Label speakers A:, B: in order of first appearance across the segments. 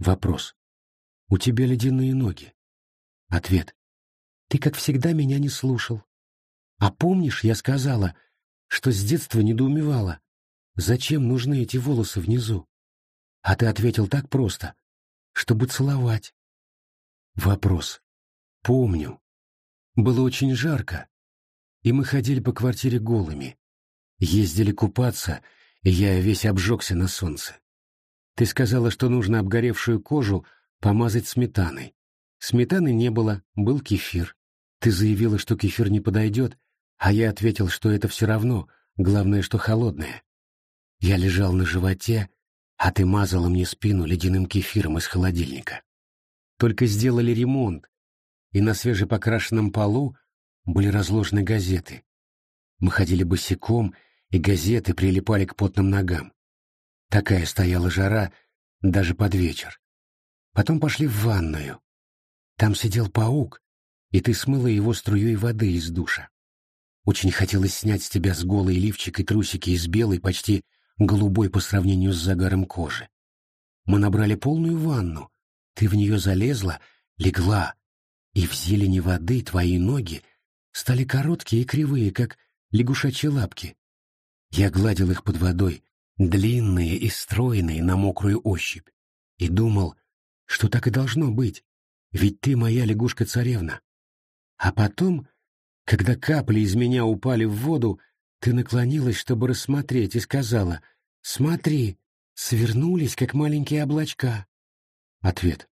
A: Вопрос. У тебя ледяные ноги. Ответ. Ты, как всегда, меня не слушал. А помнишь, я сказала, что с детства недоумевала, зачем нужны эти волосы внизу? А ты ответил так просто, чтобы целовать. Вопрос. Помню. Было очень жарко, и мы ходили по квартире голыми. Ездили купаться, и я весь обжегся на солнце. Ты сказала, что нужно обгоревшую кожу помазать сметаной. Сметаны не было, был кефир. Ты заявила, что кефир не подойдет, а я ответил, что это все равно, главное, что холодное. Я лежал на животе, а ты мазала мне спину ледяным кефиром из холодильника. Только сделали ремонт, и на свежепокрашенном полу были разложены газеты. Мы ходили босиком, и газеты прилипали к потным ногам. Такая стояла жара даже под вечер. Потом пошли в ванную. Там сидел паук, и ты смыла его струей воды из душа. Очень хотелось снять с тебя с голой лифчик и трусики из белой, почти голубой по сравнению с загаром кожи. Мы набрали полную ванну. Ты в нее залезла, легла, и в зелени воды твои ноги стали короткие и кривые, как лягушачьи лапки. Я гладил их под водой, длинные и стройные на мокрую ощупь, и думал, что так и должно быть, ведь ты моя лягушка-царевна. А потом, когда капли из меня упали в воду, ты наклонилась, чтобы рассмотреть, и сказала, «Смотри, свернулись, как маленькие облачка». Ответ.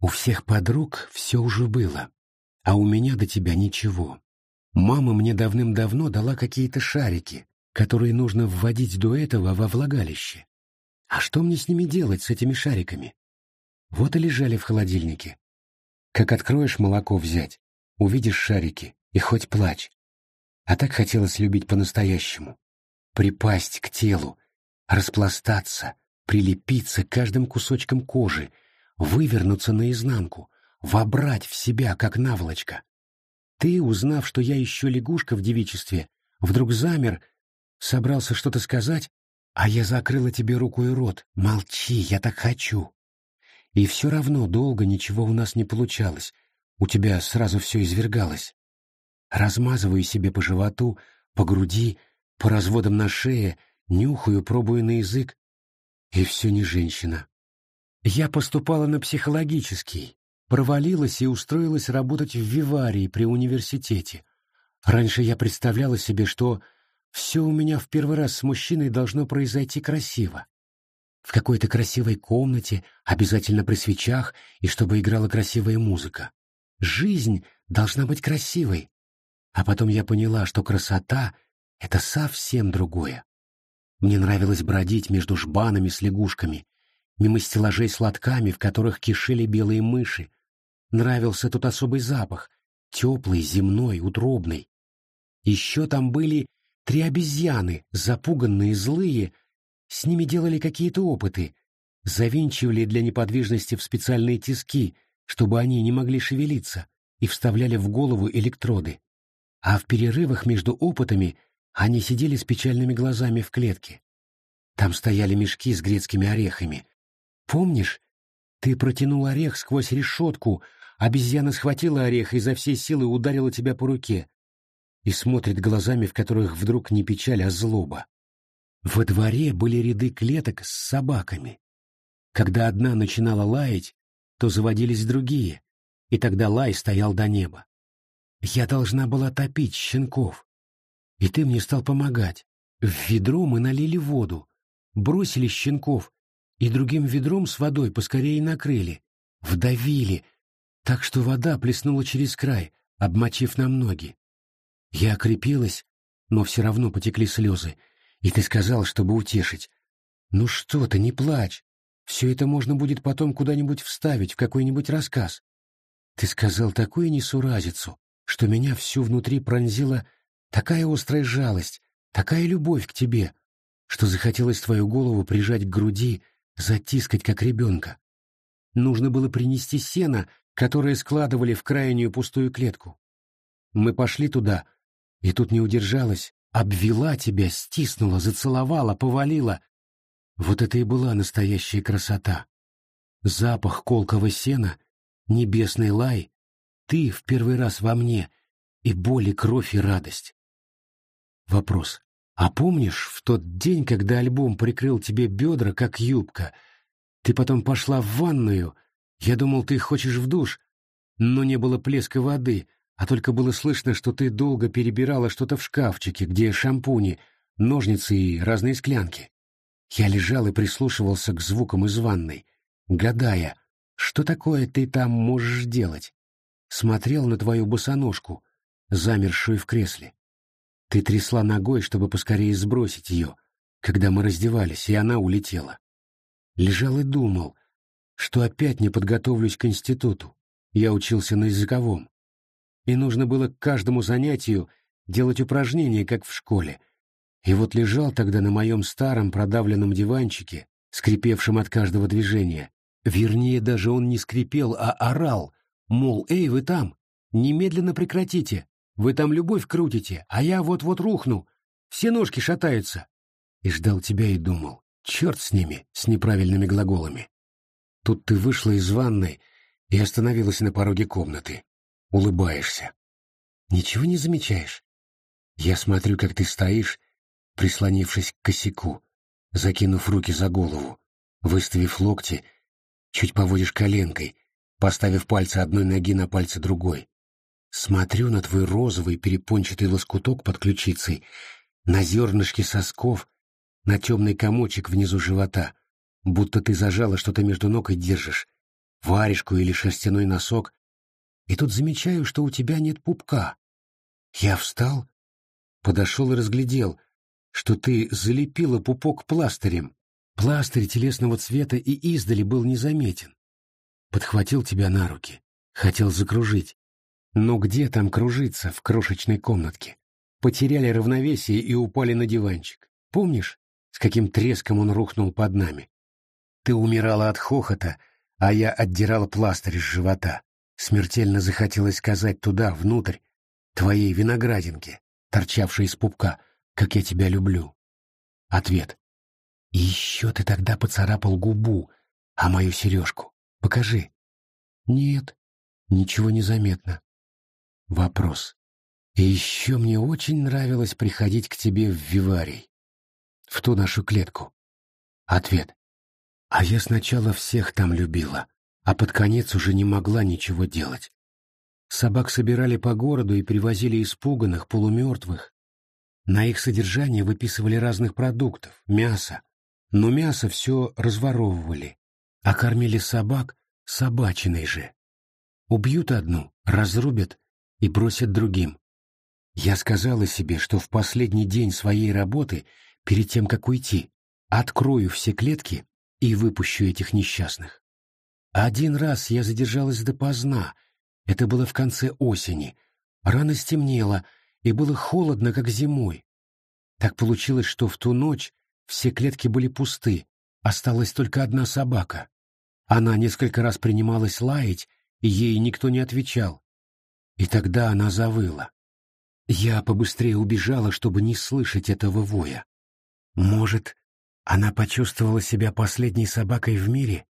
A: У всех подруг все уже было, а у меня до тебя ничего. Мама мне давным-давно дала какие-то шарики, которые нужно вводить до этого во влагалище. А что мне с ними делать, с этими шариками? Вот и лежали в холодильнике. Как откроешь молоко взять, увидишь шарики, и хоть плачь. А так хотелось любить по-настоящему. Припасть к телу, распластаться, прилепиться каждым кусочком кожи, вывернуться наизнанку, вобрать в себя, как наволочка. Ты, узнав, что я еще лягушка в девичестве, вдруг замер, собрался что-то сказать, а я закрыла тебе руку и рот. Молчи, я так хочу. И все равно долго ничего у нас не получалось. У тебя сразу все извергалось. Размазываю себе по животу, по груди, по разводам на шее, нюхаю, пробую на язык. И все не женщина. Я поступала на психологический, провалилась и устроилась работать в виварии при университете. Раньше я представляла себе, что все у меня в первый раз с мужчиной должно произойти красиво. В какой-то красивой комнате, обязательно при свечах, и чтобы играла красивая музыка. Жизнь должна быть красивой. А потом я поняла, что красота — это совсем другое. Мне нравилось бродить между жбанами с лягушками, мимо стеллажей с лотками, в которых кишели белые мыши, Нравился тут особый запах, теплый, земной, утробный. Еще там были три обезьяны, запуганные, злые, с ними делали какие-то опыты, завинчивали для неподвижности в специальные тиски, чтобы они не могли шевелиться, и вставляли в голову электроды. А в перерывах между опытами они сидели с печальными глазами в клетке. Там стояли мешки с грецкими орехами. Помнишь, ты протянул орех сквозь решетку, Обезьяна схватила орех и изо всей силы ударила тебя по руке и смотрит глазами, в которых вдруг не печаль, а злоба. Во дворе были ряды клеток с собаками. Когда одна начинала лаять, то заводились другие, и тогда лай стоял до неба. Я должна была топить щенков, и ты мне стал помогать. В ведро мы налили воду, бросили щенков, и другим ведром с водой поскорее накрыли, вдавили, так что вода плеснула через край, обмочив нам ноги. Я окрепилась, но все равно потекли слезы, и ты сказал, чтобы утешить. «Ну что ты, не плачь, все это можно будет потом куда-нибудь вставить в какой-нибудь рассказ». Ты сказал такую несуразицу, что меня всю внутри пронзила такая острая жалость, такая любовь к тебе, что захотелось твою голову прижать к груди, затискать, как ребенка. Нужно было принести сено которые складывали в крайнюю пустую клетку. Мы пошли туда, и тут не удержалась, обвела тебя, стиснула, зацеловала, повалила. Вот это и была настоящая красота. запах колкого сена, небесный лай, ты в первый раз во мне, и боль, кровь, и радость. Вопрос. А помнишь, в тот день, когда альбом прикрыл тебе бедра, как юбка, ты потом пошла в ванную, я думал, ты хочешь в душ, но не было плеска воды, а только было слышно, что ты долго перебирала что-то в шкафчике, где шампуни, ножницы и разные склянки. Я лежал и прислушивался к звукам из ванной, гадая, что такое ты там можешь делать. Смотрел на твою босоножку, замершую в кресле. Ты трясла ногой, чтобы поскорее сбросить ее, когда мы раздевались, и она улетела. Лежал и думал, что опять не подготовлюсь к институту. Я учился на языковом. И нужно было к каждому занятию делать упражнения, как в школе. И вот лежал тогда на моем старом продавленном диванчике, скрипевшем от каждого движения. Вернее, даже он не скрипел, а орал, мол, «Эй, вы там! Немедленно прекратите! Вы там любовь крутите, а я вот-вот рухну! Все ножки шатаются!» И ждал тебя и думал, черт с ними, с неправильными глаголами. Тут ты вышла из ванной и остановилась на пороге комнаты. Улыбаешься. Ничего не замечаешь? Я смотрю, как ты стоишь, прислонившись к косяку, закинув руки за голову, выставив локти, чуть поводишь коленкой, поставив пальцы одной ноги на пальцы другой. Смотрю на твой розовый перепончатый лоскуток под ключицей, на зернышки сосков, на темный комочек внизу живота, будто ты зажала что-то между ног и держишь, варежку или шерстяной носок, и тут замечаю, что у тебя нет пупка. Я встал, подошел и разглядел, что ты залепила пупок пластырем. Пластырь телесного цвета и издали был незаметен. Подхватил тебя на руки, хотел закружить. Но где там кружиться в крошечной комнатке? Потеряли равновесие и упали на диванчик. Помнишь, с каким треском он рухнул под нами? Ты умирала от хохота, а я отдирала пластырь с живота. Смертельно захотелось сказать туда, внутрь, твоей виноградинке, торчавшей из пупка, как я тебя люблю. Ответ. И еще ты тогда поцарапал губу, а мою сережку. Покажи. Нет, ничего не заметно. Вопрос. И еще мне очень нравилось приходить к тебе в виварий, в ту нашу клетку. Ответ. А я сначала всех там любила, а под конец уже не могла ничего делать. Собак собирали по городу и привозили испуганных, полумертвых. На их содержание выписывали разных продуктов, мясо, но мясо все разворовывали, а кормили собак собачиной же. Убьют одну, разрубят и бросят другим. Я сказала себе, что в последний день своей работы, перед тем, как уйти, открою все клетки и выпущу этих несчастных. Один раз я задержалась допоздна, это было в конце осени, рано стемнело, и было холодно, как зимой. Так получилось, что в ту ночь все клетки были пусты, осталась только одна собака. Она несколько раз принималась лаять, и ей никто не отвечал. И тогда она завыла. Я побыстрее убежала, чтобы не слышать этого воя. Может, она почувствовала себя последней собакой в мире.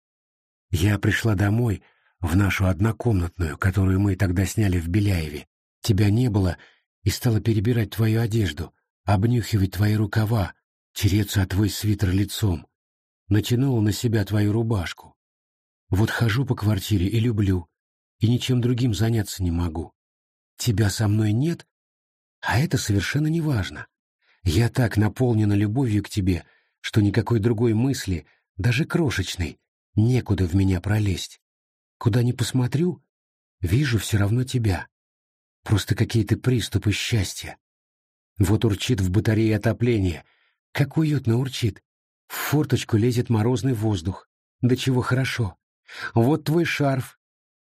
A: Я пришла домой, в нашу однокомнатную, которую мы тогда сняли в Беляеве. Тебя не было, и стала перебирать твою одежду, обнюхивать твои рукава, тереться о твой свитер лицом. Натянула на себя твою рубашку. Вот хожу по квартире и люблю, и ничем другим заняться не могу. Тебя со мной нет, а это совершенно не важно. Я так наполнена любовью к тебе, что никакой другой мысли, даже крошечной, некуда в меня пролезть. Куда ни посмотрю, вижу все равно тебя. Просто какие-то приступы счастья. Вот урчит в батарее отопления. Как уютно урчит. В форточку лезет морозный воздух. Да чего хорошо. Вот твой шарф.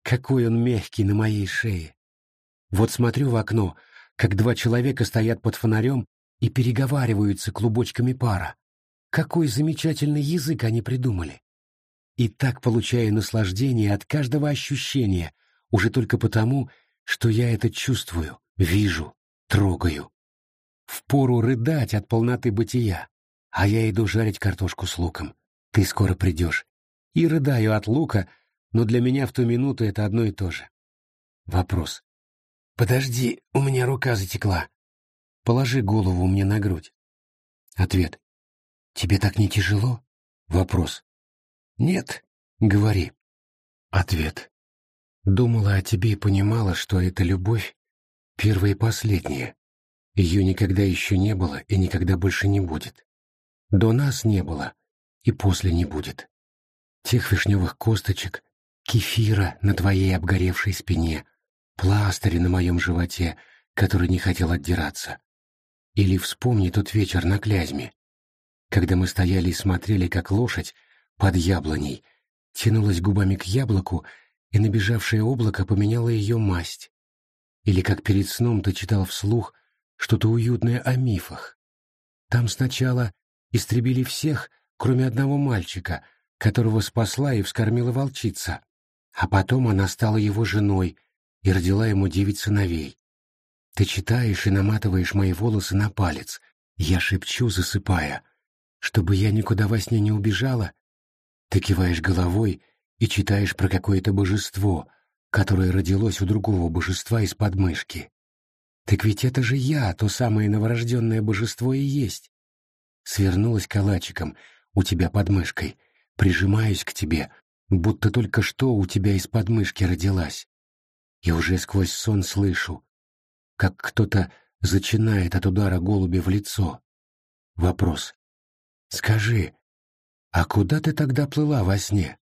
A: Какой он мягкий на моей шее. Вот смотрю в окно, как два человека стоят под фонарем и переговариваются клубочками пара. Какой замечательный язык они придумали. И так получаю наслаждение от каждого ощущения, уже только потому, что я это чувствую, вижу, трогаю. Впору рыдать от полноты бытия, а я иду жарить картошку с луком. Ты скоро придешь. И рыдаю от лука, но для меня в ту минуту это одно и то же. Вопрос. «Подожди, у меня рука затекла. Положи голову мне на грудь». Ответ. «Тебе так не тяжело?» Вопрос. «Нет, говори». Ответ. Думала о тебе и понимала, что эта любовь — первая и последняя. Ее никогда еще не было и никогда больше не будет. До нас не было и после не будет. Тех вишневых косточек, кефира на твоей обгоревшей спине, пластыри на моем животе, который не хотел отдираться. Или вспомни тот вечер на Клязьме, когда мы стояли и смотрели, как лошадь под яблоней тянулась губами к яблоку, и набежавшее облако поменяло ее масть. Или как перед сном ты читал вслух что-то уютное о мифах. Там сначала истребили всех, кроме одного мальчика, которого спасла и вскормила волчица, а потом она стала его женой и родила ему девять сыновей. Ты читаешь и наматываешь мои волосы на палец. Я шепчу, засыпая, чтобы я никуда во сне не убежала. Ты киваешь головой и читаешь про какое-то божество, которое родилось у другого божества из подмышки. Так ведь это же я, то самое новорожденное божество и есть. Свернулась калачиком у тебя под мышкой, прижимаюсь к тебе, будто только что у тебя из подмышки родилась. И уже сквозь сон слышу, как кто-то зачинает от удара голубя в лицо. Вопрос. Скажи, а куда ты тогда плыла во сне?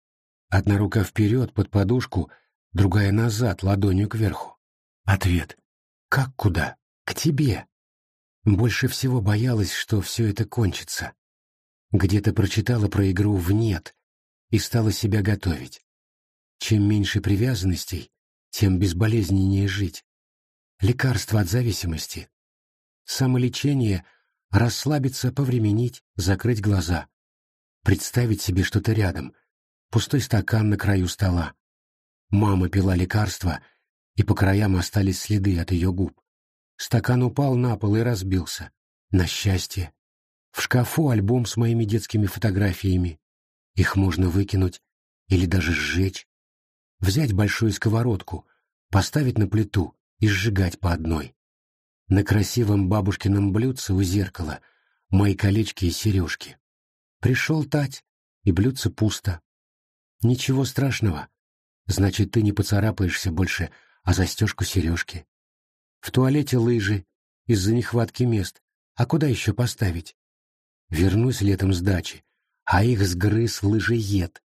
A: Одна рука вперед под подушку, другая назад, ладонью кверху. Ответ. Как куда? К тебе. Больше всего боялась, что все это кончится. Где-то прочитала про игру в «нет» и стала себя готовить. Чем меньше привязанностей, тем безболезненнее жить. Лекарство от зависимости. Самолечение — расслабиться, повременить, закрыть глаза. Представить себе что-то рядом, пустой стакан на краю стола. Мама пила лекарство, и по краям остались следы от ее губ. Стакан упал на пол и разбился. На счастье. В шкафу альбом с моими детскими фотографиями. Их можно выкинуть или даже сжечь. Взять большую сковородку, поставить на плиту и сжигать по одной. На красивом бабушкином блюдце у зеркала мои колечки и сережки. Пришел тать, и блюдце пусто. Ничего страшного. Значит, ты не поцарапаешься больше о застежку сережки. В туалете лыжи, из-за нехватки мест. А куда еще поставить? Вернусь летом с дачи, а их сгрыз лыжеед.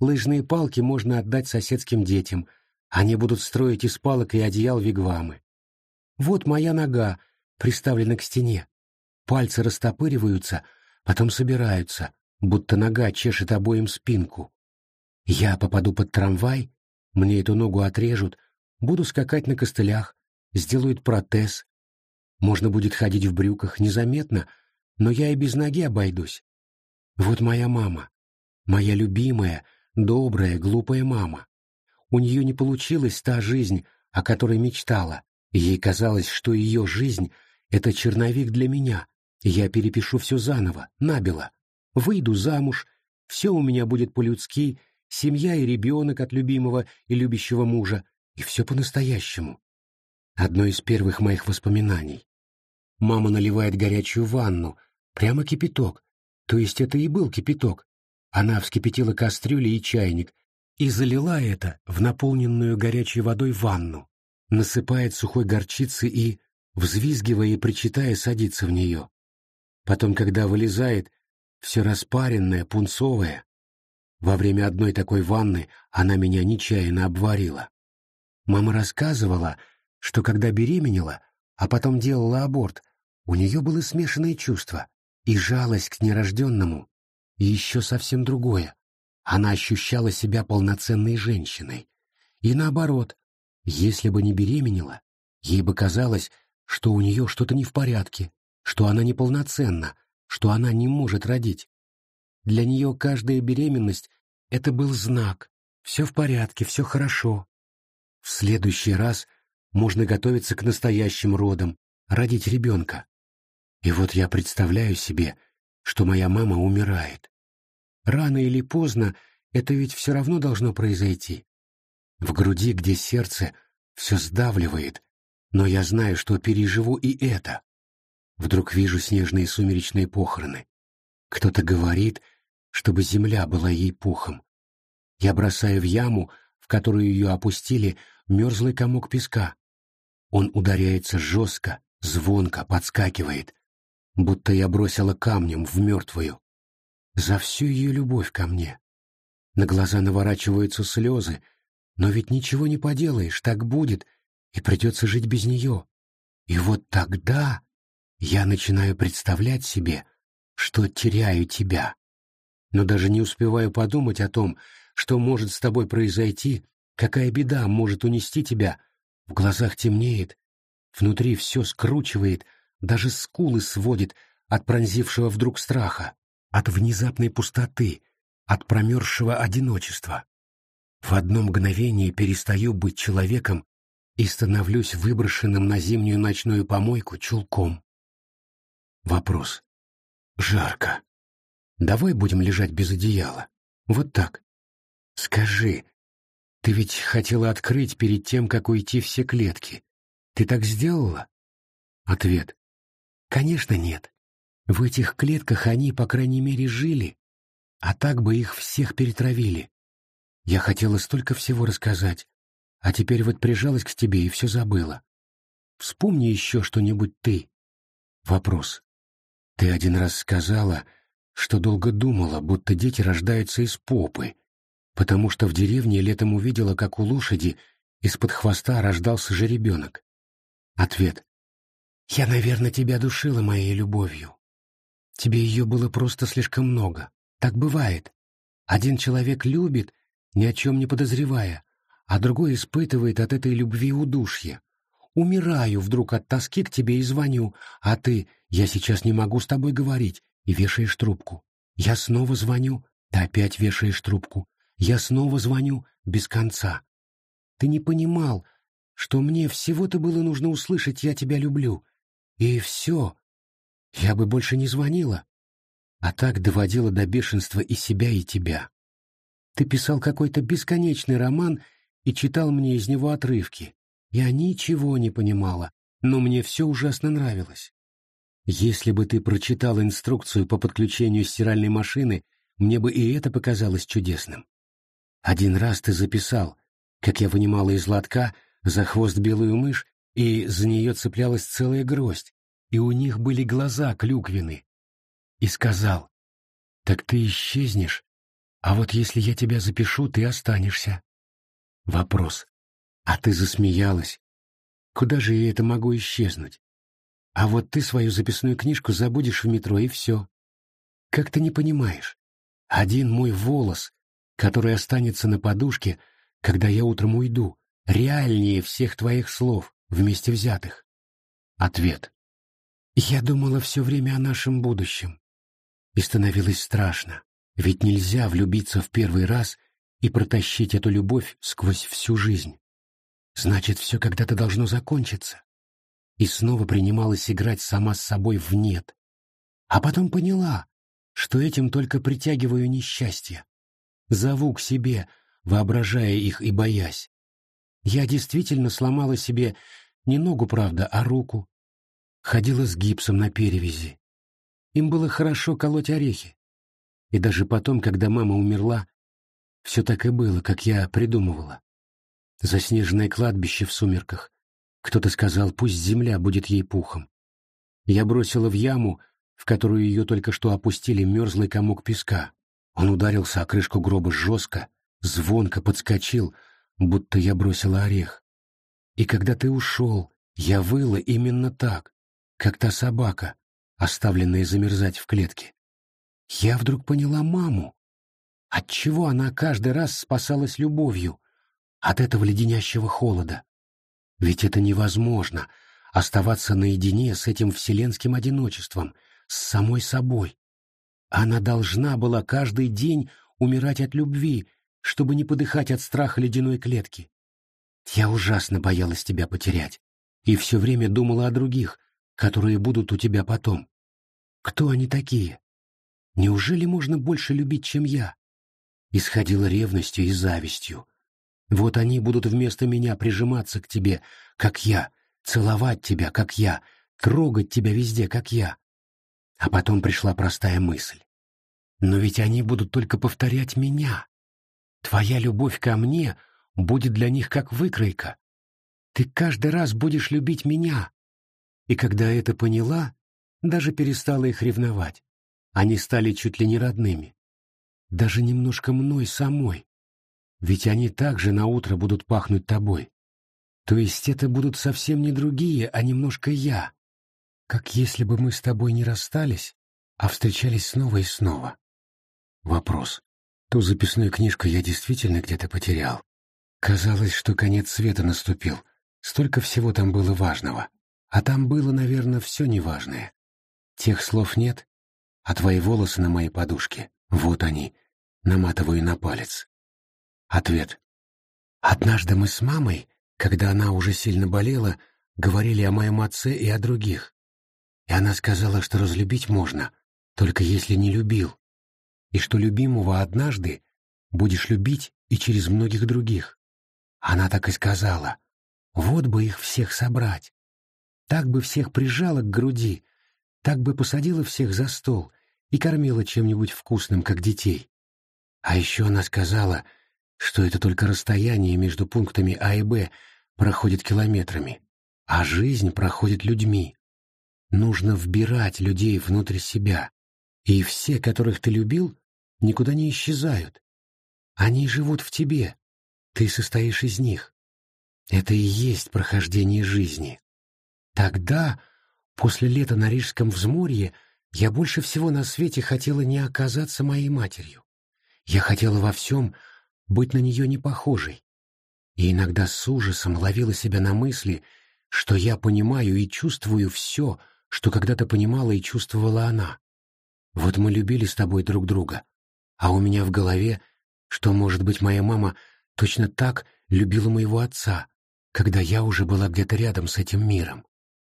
A: Лыжные палки можно отдать соседским детям. Они будут строить из палок и одеял вигвамы. Вот моя нога, приставлена к стене. Пальцы растопыриваются, потом собираются, будто нога чешет обоим спинку. Я попаду под трамвай, мне эту ногу отрежут, буду скакать на костылях, сделают протез. Можно будет ходить в брюках незаметно, но я и без ноги обойдусь. Вот моя мама, моя любимая, добрая, глупая мама. У нее не получилась та жизнь, о которой мечтала. Ей казалось, что ее жизнь — это черновик для меня, я перепишу все заново, набело. Выйду замуж, все у меня будет по-людски — семья и ребенок от любимого и любящего мужа, и все по-настоящему. Одно из первых моих воспоминаний. Мама наливает горячую ванну, прямо кипяток, то есть это и был кипяток. Она вскипятила кастрюли и чайник и залила это в наполненную горячей водой ванну, насыпает сухой горчицы и, взвизгивая и причитая, садится в нее. Потом, когда вылезает, все распаренное, пунцовое, во время одной такой ванны она меня нечаянно обварила. Мама рассказывала, что когда беременела, а потом делала аборт, у нее было смешанные чувства и жалость к нерожденному, и еще совсем другое. Она ощущала себя полноценной женщиной. И наоборот, если бы не беременела, ей бы казалось, что у нее что-то не в порядке, что она неполноценна, что она не может родить. Для нее каждая беременность — это был знак. Все в порядке, все хорошо. В следующий раз можно готовиться к настоящим родам, родить ребенка. И вот я представляю себе, что моя мама умирает. Рано или поздно Это ведь все равно должно произойти. В груди, где сердце, все сдавливает, но я знаю, что переживу и это. Вдруг вижу снежные сумеречные похороны. Кто-то говорит, чтобы земля была ей пухом. Я бросаю в яму, в которую ее опустили, мерзлый комок песка. Он ударяется жестко, звонко, подскакивает, будто я бросила камнем в мертвую. За всю ее любовь ко мне. На глаза наворачиваются слезы, но ведь ничего не поделаешь, так будет, и придется жить без нее. И вот тогда я начинаю представлять себе, что теряю тебя. Но даже не успеваю подумать о том, что может с тобой произойти, какая беда может унести тебя. В глазах темнеет, внутри все скручивает, даже скулы сводит от пронзившего вдруг страха, от внезапной пустоты, от промерзшего одиночества. В одно мгновение перестаю быть человеком и становлюсь выброшенным на зимнюю ночную помойку чулком. Вопрос. Жарко. Давай будем лежать без одеяла. Вот так. Скажи, ты ведь хотела открыть перед тем, как уйти все клетки. Ты так сделала? Ответ. Конечно, нет. В этих клетках они, по крайней мере, жили, а так бы их всех перетравили. Я хотела столько всего рассказать, а теперь вот прижалась к тебе и все забыла. Вспомни еще что-нибудь ты. Вопрос. Ты один раз сказала, что долго думала, будто дети рождаются из попы, потому что в деревне летом увидела, как у лошади из-под хвоста рождался жеребенок. Ответ. Я, наверное, тебя душила моей любовью. Тебе ее было просто слишком много. Так бывает. Один человек любит, ни о чем не подозревая, а другой испытывает от этой любви удушье. Умираю вдруг от тоски к тебе и звоню, а ты «я сейчас не могу с тобой говорить» и вешаешь трубку. Я снова звоню, ты опять вешаешь трубку. Я снова звоню без конца. Ты не понимал, что мне всего-то было нужно услышать «я тебя люблю». И все. Я бы больше не звонила. А так доводила до бешенства и себя, и тебя. Ты писал какой-то бесконечный роман и читал мне из него отрывки. Я ничего не понимала, но мне все ужасно нравилось. Если бы ты прочитал инструкцию по подключению стиральной машины, мне бы и это показалось чудесным. Один раз ты записал, как я вынимала из лотка за хвост белую мышь, и за нее цеплялась целая гроздь, и у них были глаза клюквины. И сказал, «Так ты исчезнешь, а вот если я тебя запишу, ты останешься. Вопрос. А ты засмеялась. Куда же я это могу исчезнуть? А вот ты свою записную книжку забудешь в метро, и все. Как ты не понимаешь? Один мой волос, который останется на подушке, когда я утром уйду, реальнее всех твоих слов, вместе взятых. Ответ. Я думала все время о нашем будущем. И становилось страшно. Ведь нельзя влюбиться в первый раз и протащить эту любовь сквозь всю жизнь. Значит, все когда-то должно закончиться. И снова принималась играть сама с собой в «нет». А потом поняла, что этим только притягиваю несчастье. Зову к себе, воображая их и боясь. Я действительно сломала себе не ногу, правда, а руку. Ходила с гипсом на перевязи. Им было хорошо колоть орехи. И даже потом, когда мама умерла, все так и было, как я придумывала. Заснеженное кладбище в сумерках. Кто-то сказал, пусть земля будет ей пухом. Я бросила в яму, в которую ее только что опустили мерзлый комок песка. Он ударился о крышку гроба жестко, звонко подскочил, будто я бросила орех. И когда ты ушел, я выла именно так, как та собака, оставленная замерзать в клетке. Я вдруг поняла маму. Отчего она каждый раз спасалась любовью от этого леденящего холода? Ведь это невозможно — оставаться наедине с этим вселенским одиночеством, с самой собой. Она должна была каждый день умирать от любви, чтобы не подыхать от страха ледяной клетки. Я ужасно боялась тебя потерять и все время думала о других, которые будут у тебя потом. Кто они такие? Неужели можно больше любить, чем я? исходила ревностью и завистью. Вот они будут вместо меня прижиматься к тебе, как я, целовать тебя, как я, трогать тебя везде, как я. А потом пришла простая мысль. Но ведь они будут только повторять меня. Твоя любовь ко мне будет для них как выкройка. Ты каждый раз будешь любить меня. И когда это поняла, даже перестала их ревновать. Они стали чуть ли не родными. Даже немножко мной самой. Ведь они также наутро будут пахнуть тобой. То есть это будут совсем не другие, а немножко я. Как если бы мы с тобой не расстались, а встречались снова и снова. Вопрос. Ту записную книжку я действительно где-то потерял. Казалось, что конец света наступил. Столько всего там было важного. А там было, наверное, все неважное. Тех слов нет, а твои волосы на моей подушке. Вот они. Наматываю на палец. Ответ. Однажды мы с мамой, когда она уже сильно болела, говорили о моем отце и о других. И она сказала, что разлюбить можно, только если не любил, и что любимого однажды будешь любить и через многих других. Она так и сказала. Вот бы их всех собрать. Так бы всех прижала к груди, так бы посадила всех за стол и кормила чем-нибудь вкусным, как детей. А еще она сказала, что это только расстояние между пунктами А и Б проходит километрами, а жизнь проходит людьми. Нужно вбирать людей внутрь себя, и все, которых ты любил, никуда не исчезают. Они живут в тебе, ты состоишь из них. Это и есть прохождение жизни. Тогда, после лета на Рижском взморье, я больше всего на свете хотела не оказаться моей матерью. Я хотела во всем быть на нее не похожей. И иногда с ужасом ловила себя на мысли, что я понимаю и чувствую все, что когда-то понимала и чувствовала она. Вот мы любили с тобой друг друга, а у меня в голове, что, может быть, моя мама точно так любила моего отца, когда я уже была где-то рядом с этим миром.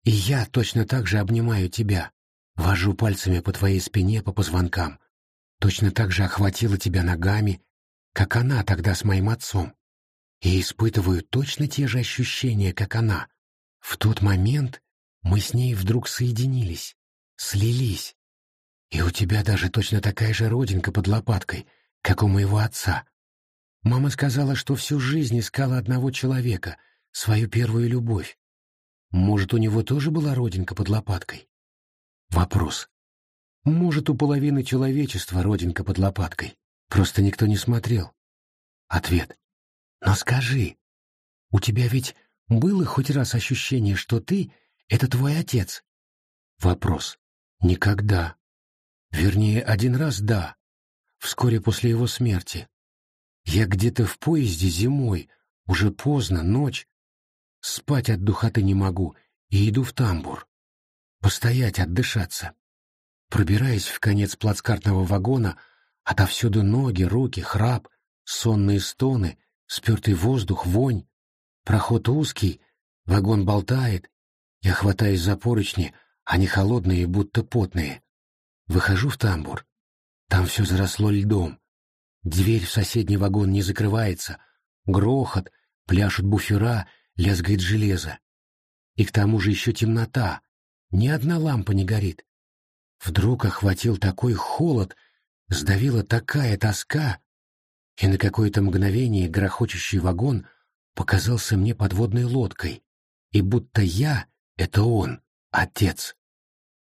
A: И я точно так же обнимаю тебя, вожу пальцами по твоей спине, по позвонкам, точно так же охватила тебя ногами, как она тогда с моим отцом, и испытываю точно те же ощущения, как она. В тот момент мы с ней вдруг соединились, слились. И у тебя даже точно такая же родинка под лопаткой, как у моего отца. Мама сказала, что всю жизнь искала одного человека, свою первую любовь. Может, у него тоже была родинка под лопаткой? Вопрос. Может, у половины человечества родинка под лопаткой. Просто никто не смотрел. Ответ. Но скажи, у тебя ведь было хоть раз ощущение, что ты — это твой отец? Вопрос. Никогда. Вернее, один раз да, вскоре после его смерти. Я где-то в поезде зимой, уже поздно, ночь. Спать от духоты не могу и иду в тамбур. Постоять, отдышаться. Пробираясь в конец плацкартного вагона, отовсюду ноги, руки, храп, сонные стоны, спертый воздух, вонь. Проход узкий, вагон болтает. Я хватаюсь за поручни, они холодные, будто потные. Выхожу в тамбур. Там все заросло льдом. Дверь в соседний вагон не закрывается. Грохот, пляшут буфера, лязгает железо. И к тому же еще темнота. Ни одна лампа не горит. Вдруг охватил такой холод, сдавила такая тоска, и на какое-то мгновение грохочущий вагон показался мне подводной лодкой, и будто я — это он, отец.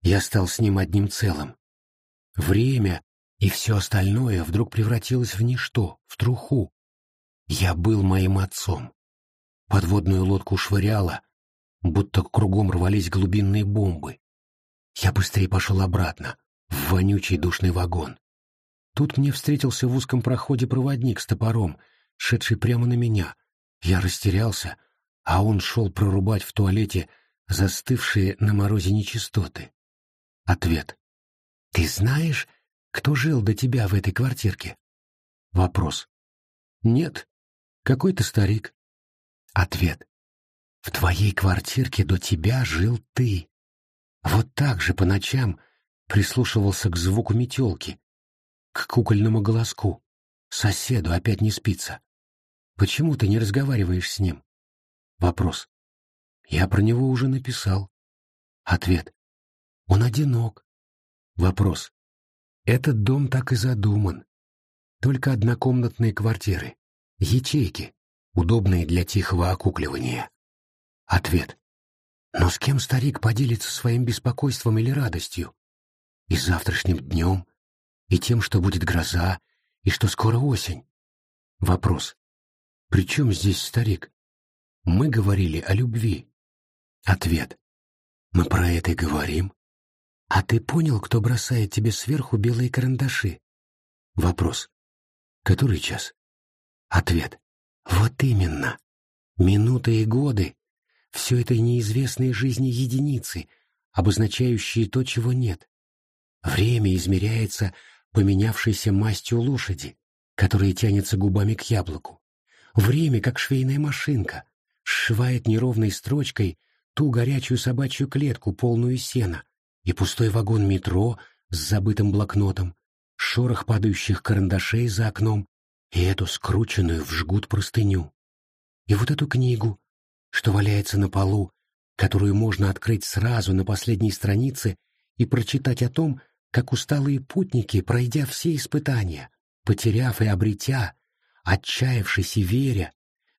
A: Я стал с ним одним целым. Время и все остальное вдруг превратилось в ничто, в труху. Я был моим отцом. Подводную лодку швыряло, будто кругом рвались глубинные бомбы. Я быстрее пошел обратно, в вонючий душный вагон. Тут мне встретился в узком проходе проводник с топором, шедший прямо на меня. Я растерялся, а он шел прорубать в туалете застывшие на морозе нечистоты. Ответ. «Ты знаешь, кто жил до тебя в этой квартирке?» Вопрос. «Нет. Какой-то старик». Ответ. «В твоей квартирке до тебя жил ты. Вот так же по ночам прислушивался к звуку метелки, к кукольному голоску. Соседу опять не спится. Почему ты не разговариваешь с ним? Вопрос. Я про него уже написал. Ответ. Он одинок. Вопрос. Этот дом так и задуман. Только однокомнатные квартиры. Ячейки, удобные для тихого окукливания. Ответ. Но с кем старик поделится своим беспокойством или радостью? И завтрашним днем, и тем, что будет гроза, и что скоро осень. Вопрос. При чем здесь старик? Мы говорили о любви. Ответ. Мы про это и говорим. А ты понял, кто бросает тебе сверху белые карандаши? Вопрос. Который час? Ответ. Вот именно. Минуты и годы все это неизвестные жизни единицы, обозначающие то, чего нет. Время измеряется поменявшейся мастью лошади, которая тянется губами к яблоку. Время, как швейная машинка, сшивает неровной строчкой ту горячую собачью клетку, полную сена, и пустой вагон метро с забытым блокнотом, шорох падающих карандашей за окном и эту скрученную в жгут простыню. И вот эту книгу, что валяется на полу, которую можно открыть сразу на последней странице и прочитать о том, как усталые путники, пройдя все испытания, потеряв и обретя, отчаявшись и веря,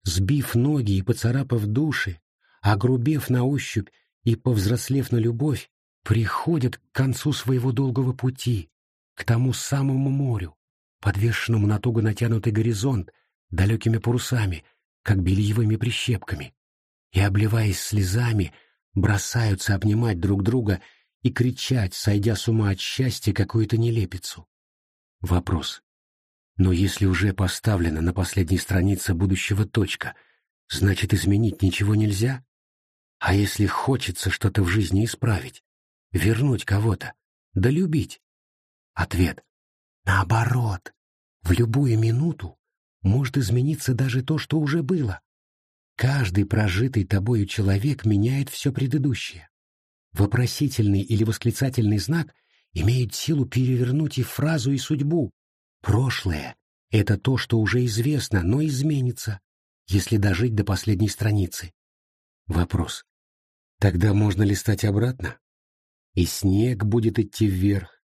A: сбив ноги и поцарапав души, огрубев на ощупь и повзрослев на любовь, приходят к концу своего долгого пути, к тому самому морю, подвешенному на туго натянутый горизонт далекими парусами, как бельевыми прищепками, и, обливаясь слезами, бросаются обнимать друг друга и кричать, сойдя с ума от счастья какую-то нелепицу. Вопрос. Но если уже поставлена на последней странице будущего точка, значит, изменить ничего нельзя? А если хочется что-то в жизни исправить, вернуть кого-то, да любить? Ответ. Наоборот. В любую минуту может измениться даже то, что уже было. Каждый прожитый тобою человек меняет все предыдущее. Вопросительный или восклицательный знак имеет силу перевернуть и фразу, и судьбу. Прошлое — это то, что уже известно, но изменится, если дожить до последней страницы. Вопрос. Тогда можно листать обратно? И снег будет идти вверх,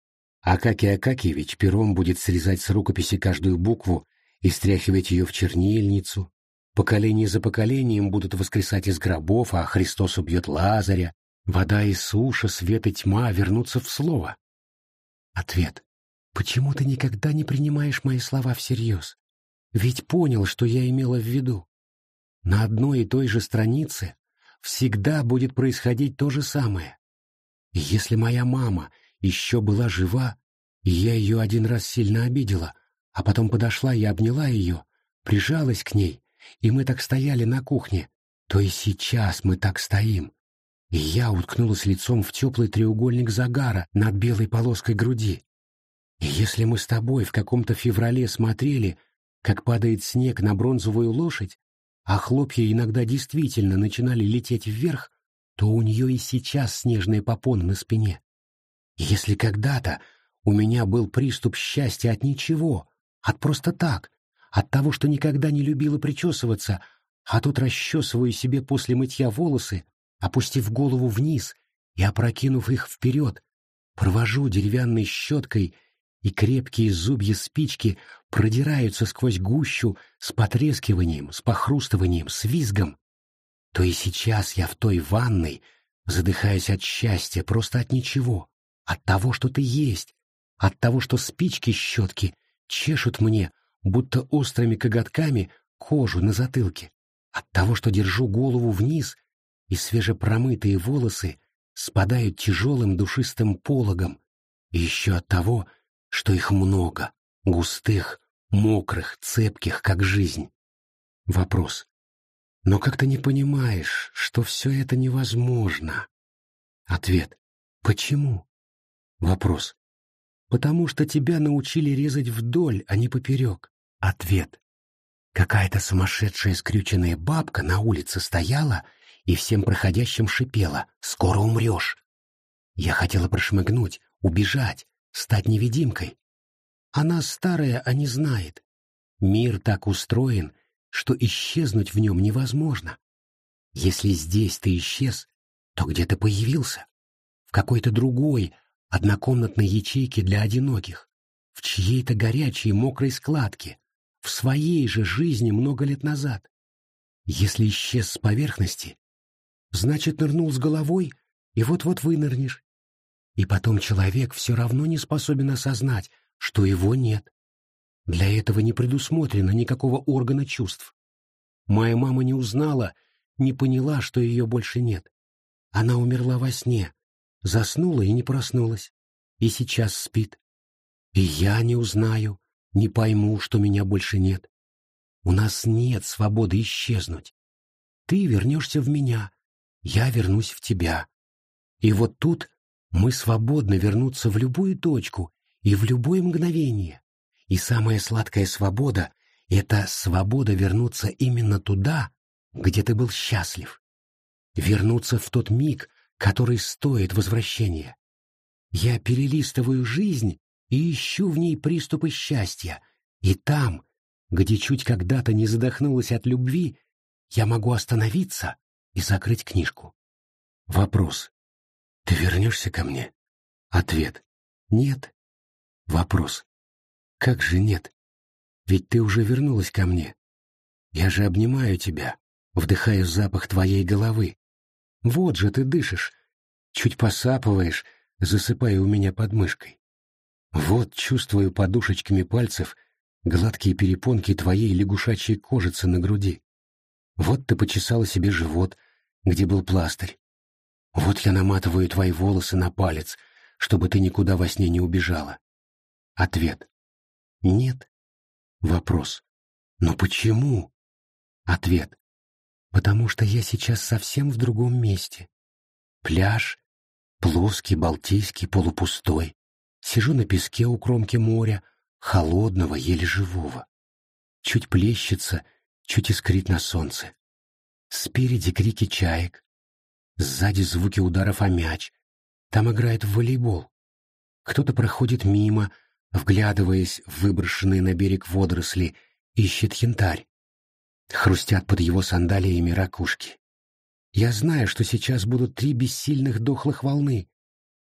A: а Акакий Акакиевич пером будет срезать с рукописи каждую букву и стряхивать ее в чернильницу, Поколение за поколением будут воскресать из гробов, а Христос убьет Лазаря. Вода и суша, свет и тьма вернутся в слово. Ответ. Почему ты никогда не принимаешь мои слова всерьез? Ведь понял, что я имела в виду. На одной и той же странице всегда будет происходить то же самое. И если моя мама еще была жива, и я ее один раз сильно обидела, а потом подошла и обняла ее, прижалась к ней, и мы так стояли на кухне, то и сейчас мы так стоим. И я уткнулась лицом в теплый треугольник загара над белой полоской груди. И если мы с тобой в каком-то феврале смотрели, как падает снег на бронзовую лошадь, а хлопья иногда действительно начинали лететь вверх, то у нее и сейчас снежные попоны на спине. И если когда-то у меня был приступ счастья от ничего, от просто так, от того, что никогда не любила причесываться, а тут расчесываю себе после мытья волосы, опустив голову вниз и опрокинув их вперед, провожу деревянной щеткой, и крепкие зубья спички продираются сквозь гущу с потрескиванием, с похрустыванием, с визгом, то и сейчас я в той ванной, задыхаясь от счастья, просто от ничего, от того, что ты есть, от того, что спички щетки чешут мне будто острыми коготками кожу на затылке, от того, что держу голову вниз, и свежепромытые волосы спадают тяжелым душистым пологом, еще от того, что их много, густых, мокрых, цепких, как жизнь. Вопрос. Но как ты не понимаешь, что все это невозможно? Ответ. Почему? Вопрос. Потому что тебя научили резать вдоль, а не поперек. Ответ. Какая-то сумасшедшая скрюченная бабка на улице стояла и всем проходящим шипела «Скоро умрешь!». Я хотела прошмыгнуть, убежать, стать невидимкой. Она старая, а не знает. Мир так устроен, что исчезнуть в нем невозможно. Если здесь ты исчез, то где ты появился? В какой-то другой, однокомнатной ячейке для одиноких, в чьей-то горячей мокрой складке, в своей же жизни много лет назад. Если исчез с поверхности, значит, нырнул с головой, и вот-вот вынырнешь. И потом человек все равно не способен осознать, что его нет. Для этого не предусмотрено никакого органа чувств. Моя мама не узнала, не поняла, что ее больше нет. Она умерла во сне, заснула и не проснулась, и сейчас спит. И я не узнаю, не пойму, что меня больше нет. У нас нет свободы исчезнуть. Ты вернешься в меня, я вернусь в тебя. И вот тут мы свободны вернуться в любую точку и в любое мгновение. И самая сладкая свобода — это свобода вернуться именно туда, где ты был счастлив. Вернуться в тот миг, который стоит возвращения. Я перелистываю жизнь и ищу в ней приступы счастья, и там, где чуть когда-то не задохнулась от любви, я могу остановиться и закрыть книжку. Вопрос. Ты вернешься ко мне? Ответ. Нет. Вопрос. Как же нет? Ведь ты уже вернулась ко мне. Я же обнимаю тебя, вдыхаю запах твоей головы. Вот же ты дышишь, чуть посапываешь, засыпая у меня под мышкой. Вот чувствую подушечками пальцев гладкие перепонки твоей лягушачьей кожицы на груди. Вот ты почесала себе живот, где был пластырь. Вот я наматываю твои волосы на палец, чтобы ты никуда во сне не убежала. Ответ. Нет. Вопрос. Но почему? Ответ. Потому что я сейчас совсем в другом месте. Пляж, плоский, балтийский, полупустой. Сижу на песке у кромки моря, холодного, еле живого. Чуть плещется, чуть искрит на солнце. Спереди крики чаек. Сзади звуки ударов о мяч. Там играют в волейбол. Кто-то проходит мимо, вглядываясь в выброшенные на берег водоросли, ищет янтарь. Хрустят под его сандалиями ракушки. Я знаю, что сейчас будут три бессильных дохлых волны.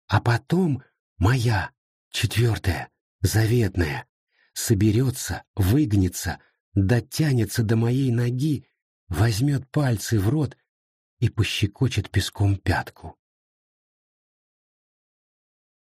A: А потом моя, четвертая, заветная, соберется, выгнется, дотянется до моей ноги, возьмет пальцы в рот и пощекочет песком пятку.